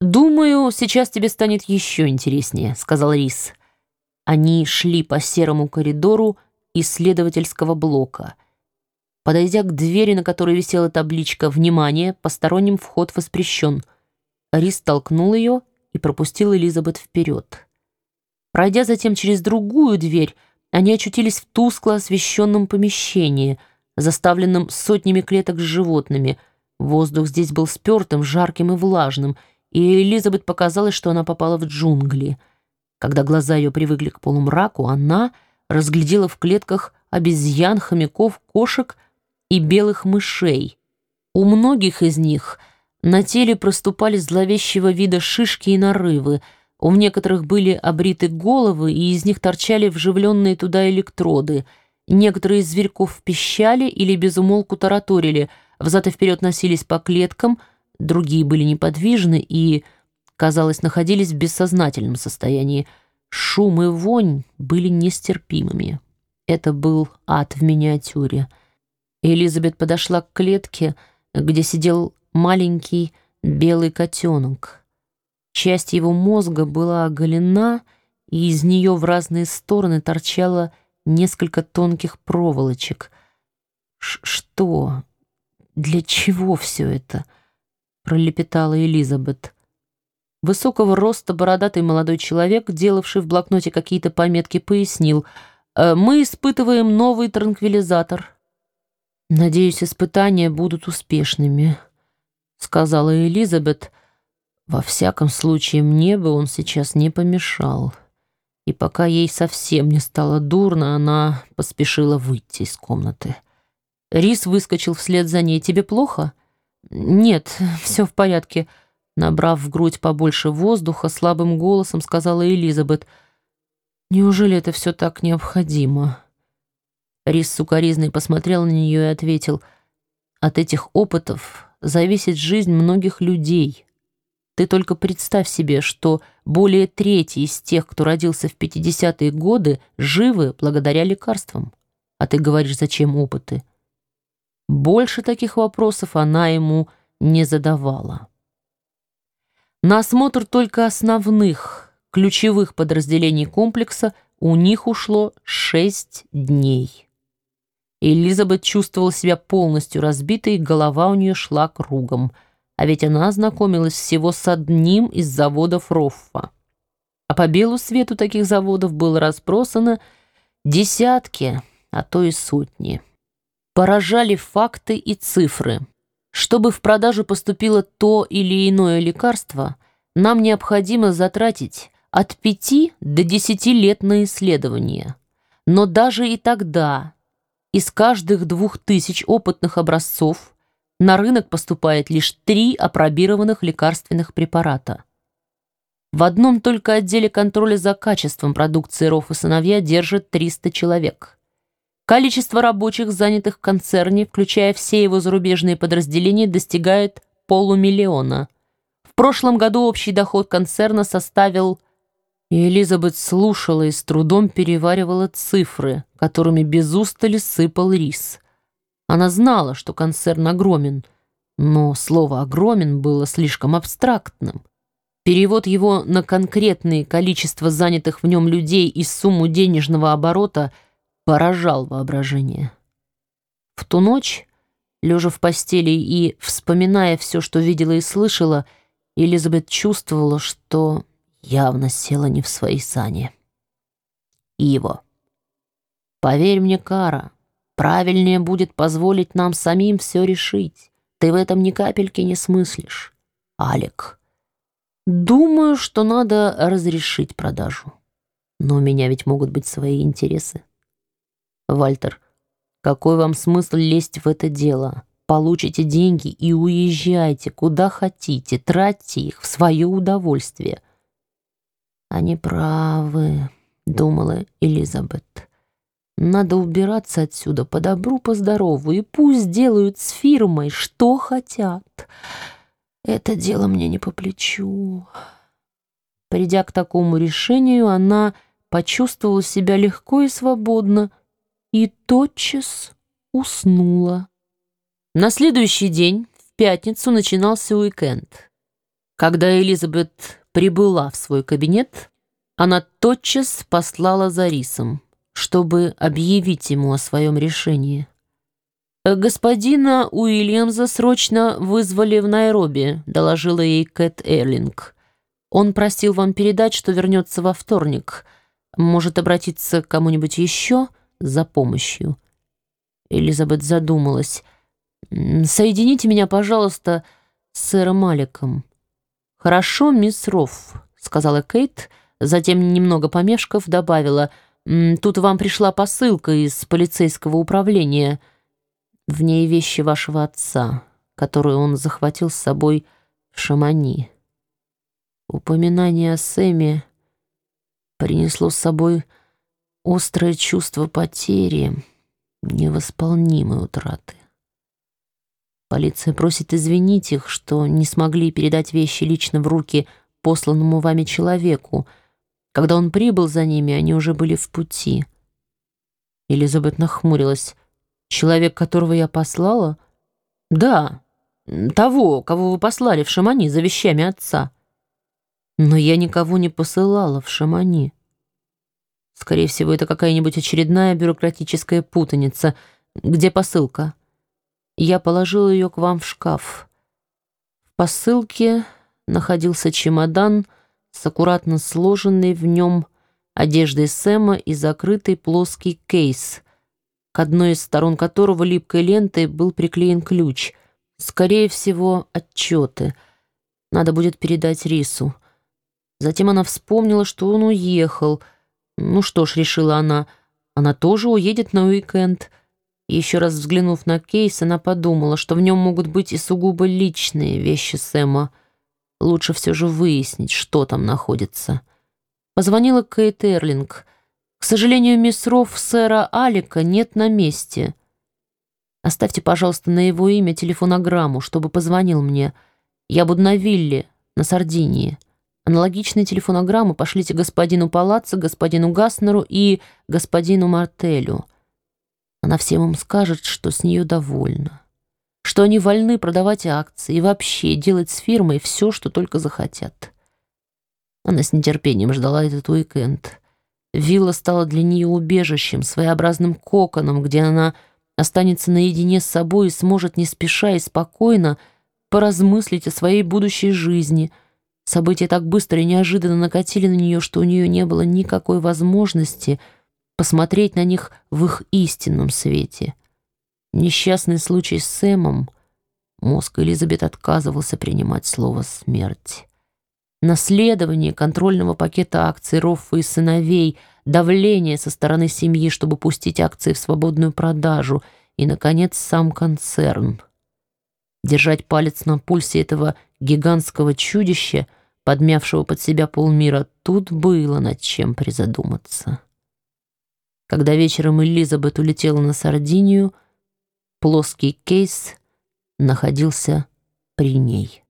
«Думаю, сейчас тебе станет еще интереснее», — сказал Рис. Они шли по серому коридору исследовательского блока. Подойдя к двери, на которой висела табличка «Внимание! Посторонним вход воспрещен», Рис толкнул ее и пропустил Элизабет вперед. Пройдя затем через другую дверь, они очутились в тускло освещенном помещении, заставленном сотнями клеток с животными. Воздух здесь был спертым, жарким и влажным, и Элизабет показалось, что она попала в джунгли. Когда глаза ее привыкли к полумраку, она разглядела в клетках обезьян, хомяков, кошек и белых мышей. У многих из них на теле проступали зловещего вида шишки и нарывы — у некоторых были обриты головы, и из них торчали вживленные туда электроды. Некоторые зверьков пищали или безумолку тараторили, взад и вперед носились по клеткам, другие были неподвижны и, казалось, находились в бессознательном состоянии. Шум и вонь были нестерпимыми. Это был ад в миниатюре. Элизабет подошла к клетке, где сидел маленький белый котенок. Часть его мозга была оголена, и из нее в разные стороны торчало несколько тонких проволочек. Ш «Что? Для чего все это?» — пролепетала Элизабет. Высокого роста бородатый молодой человек, делавший в блокноте какие-то пометки, пояснил. «Э, «Мы испытываем новый транквилизатор». «Надеюсь, испытания будут успешными», — сказала Элизабет, — во всяком случае, мне бы он сейчас не помешал. И пока ей совсем не стало дурно, она поспешила выйти из комнаты. Рис выскочил вслед за ней. «Тебе плохо?» «Нет, все в порядке». Набрав в грудь побольше воздуха, слабым голосом сказала Элизабет. «Неужели это все так необходимо?» Рис сукоризный посмотрел на нее и ответил. «От этих опытов зависит жизнь многих людей». Ты только представь себе, что более трети из тех, кто родился в 50-е годы, живы благодаря лекарствам. А ты говоришь, зачем опыты? Больше таких вопросов она ему не задавала. На осмотр только основных, ключевых подразделений комплекса у них ушло шесть дней. Элизабет чувствовала себя полностью разбитой, голова у нее шла кругом – а ведь она ознакомилась всего с одним из заводов Роффа. А по белу свету таких заводов было разбросано десятки, а то и сотни. Поражали факты и цифры. Чтобы в продажу поступило то или иное лекарство, нам необходимо затратить от пяти до десяти лет на исследование. Но даже и тогда из каждых двух тысяч опытных образцов на рынок поступает лишь три апробированных лекарственных препарата. В одном только отделе контроля за качеством продукции РОФ и сыновья держит 300 человек. Количество рабочих, занятых в концерне, включая все его зарубежные подразделения, достигает полумиллиона. В прошлом году общий доход концерна составил... И Элизабет слушала и с трудом переваривала цифры, которыми без устали сыпал рис – она знала, что концерн огромен, но слово «огромен» было слишком абстрактным. Перевод его на конкретное количество занятых в нем людей и сумму денежного оборота поражал воображение. В ту ночь, лежа в постели и вспоминая все, что видела и слышала, Элизабет чувствовала, что явно села не в свои сани. Иво. «Поверь мне, Кара», Правильнее будет позволить нам самим все решить. Ты в этом ни капельки не смыслишь. Алик, думаю, что надо разрешить продажу. Но у меня ведь могут быть свои интересы. Вальтер, какой вам смысл лезть в это дело? Получите деньги и уезжайте куда хотите, тратьте их в свое удовольствие. Они правы, думала Элизабет. Надо убираться отсюда по добру, по здорову, и пусть делают с фирмой, что хотят. Это дело мне не по плечу. Придя к такому решению, она почувствовала себя легко и свободно и тотчас уснула. На следующий день, в пятницу, начинался уикенд. Когда Элизабет прибыла в свой кабинет, она тотчас послала за Рисом, чтобы объявить ему о своем решении. «Господина Уильямса срочно вызвали в Найроби», — доложила ей Кэт Эрлинг. «Он просил вам передать, что вернется во вторник. Может обратиться к кому-нибудь еще за помощью?» Элизабет задумалась. «Соедините меня, пожалуйста, с сэром Аликом». «Хорошо, мисс Рофф», — сказала Кейт, затем, немного помешков, добавила, «Тут вам пришла посылка из полицейского управления. В ней вещи вашего отца, которую он захватил с собой в Шамани». Упоминание о Сэме принесло с собой острое чувство потери, невосполнимой утраты. Полиция просит извинить их, что не смогли передать вещи лично в руки посланному вами человеку. Когда он прибыл за ними, они уже были в пути. Элизабет нахмурилась. «Человек, которого я послала?» «Да, того, кого вы послали в Шамани за вещами отца». «Но я никого не посылала в Шамани». «Скорее всего, это какая-нибудь очередная бюрократическая путаница. Где посылка?» Я положил ее к вам в шкаф. В посылке находился чемодан с аккуратно сложенной в нем одеждой Сэма и закрытый плоский кейс, к одной из сторон которого липкой лентой был приклеен ключ. Скорее всего, отчеты. Надо будет передать Рису. Затем она вспомнила, что он уехал. Ну что ж, решила она, она тоже уедет на уикенд — еще раз взглянув на кейс, она подумала, что в нем могут быть и сугубо личные вещи Сэма. Лучше все же выяснить, что там находится. Позвонила Кейт Эрлинг. «К сожалению, мисс Рофф сэра Алика нет на месте. Оставьте, пожалуйста, на его имя телефонограмму, чтобы позвонил мне. Я буду на вилле, на Сардинии. Аналогичные телефонограммы пошлите господину Палаццо, господину Гаснеру и господину Мартелю». Она всем им скажет, что с нее довольна, что они вольны продавать акции и вообще делать с фирмой все, что только захотят. Она с нетерпением ждала этот уикенд. Вилла стала для нее убежищем, своеобразным коконом, где она останется наедине с собой и сможет не спеша и спокойно поразмыслить о своей будущей жизни. События так быстро и неожиданно накатили на нее, что у нее не было никакой возможности — посмотреть на них в их истинном свете. Несчастный случай с Сэмом, мозг Элизабет отказывался принимать слово «смерть». Наследование контрольного пакета акций Роффа и сыновей, давление со стороны семьи, чтобы пустить акции в свободную продажу и, наконец, сам концерн. Держать палец на пульсе этого гигантского чудища, подмявшего под себя полмира, тут было над чем призадуматься. Когда вечером Элизабет улетела на Сардинию, плоский кейс находился при ней.